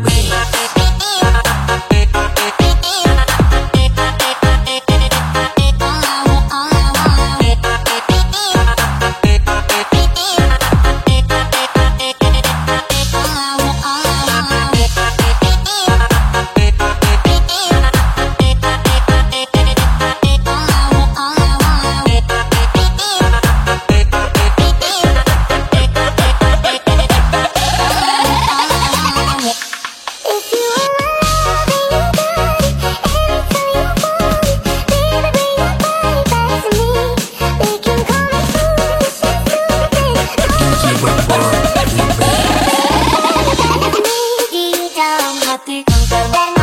my, my. Come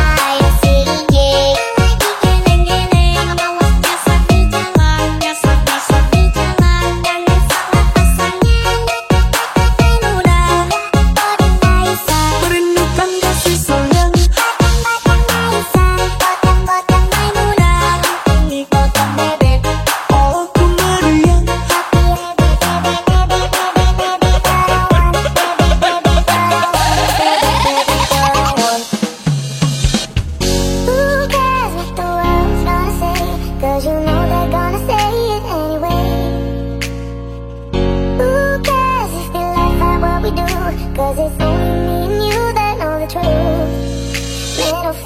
Cause it's only in you that know the truth. Little